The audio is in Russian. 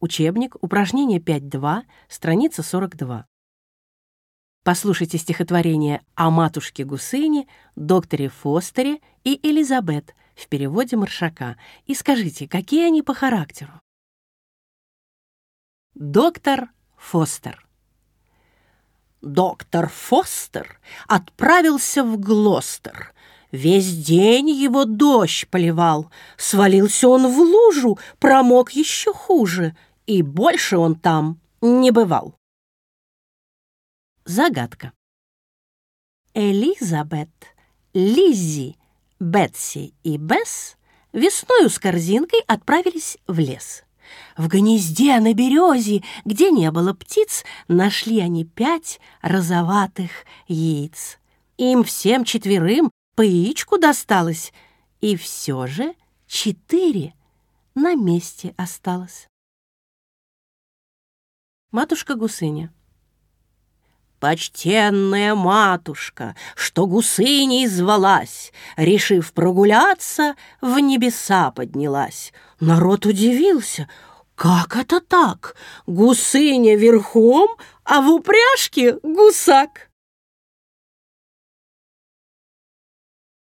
Учебник, упражнение 5.2, страница 42. Послушайте стихотворение о матушке Гусыне, докторе Фостере и Элизабет в переводе Маршака и скажите, какие они по характеру. Доктор Фостер Доктор Фостер отправился в Глостер. Весь день его дождь поливал. Свалился он в лужу, промок еще хуже, и больше он там не бывал. Загадка. Элизабет, Лиззи, Бетси и Бесс весною с корзинкой отправились в лес. В гнезде на березе, где не было птиц, нашли они пять розоватых яиц. Им всем четверым по яичку досталось, и все же четыре на месте осталось. Матушка Гусыня Почтенная матушка, что гусыней звалась, Решив прогуляться, в небеса поднялась. Народ удивился. Как это так? Гусыня верхом, а в упряжке гусак.